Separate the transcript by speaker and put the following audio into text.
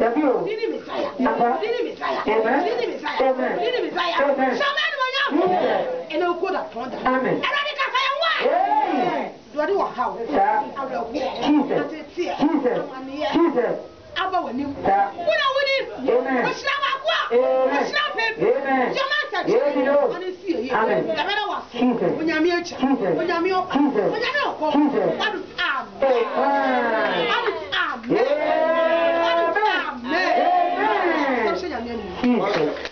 Speaker 1: Dabi o.
Speaker 2: Dini Messiah. Dini Messiah. Dini Messiah. Dini Messiah. Sọ́mọ́ ẹni mo yá fún mi. Ẹni o kó dà fún dà. Ẹ̀rọ ni kàfá yẹn wá. Dùwádìí
Speaker 3: wà ha o. Àwùrọ̀ wọ̀. Àti tiẹ̀. Àmàlìyẹ. Abba wà ní mu. Wúlò wúni. Òṣìlá wa kú à. Òṣìlá pèpè. Jọ́mọ́ àtàkì.
Speaker 4: Wọ́n ní sí èyí. Dàbẹ́rẹ́
Speaker 5: wà sùn. Onyàmí ẹ̀jẹ̀. Onyàmí ọkọ̀. Onyàmí ọkọ̀.
Speaker 6: Hum.